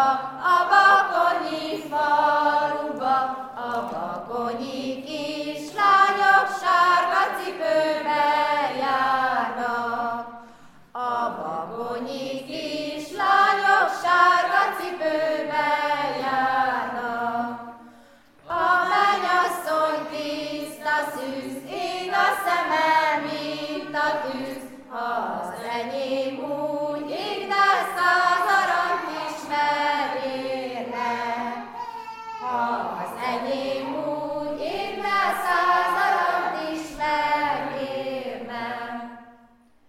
faluba, a bakonyi faluba, a bakonyi kislányok sárga cipőbe járnak. A bakonyi kislányok sárga cipőbe járnak. A mennyasszony tiszta szűz, ég a szemem mint a tűz, az enyém úr. Hallelujah.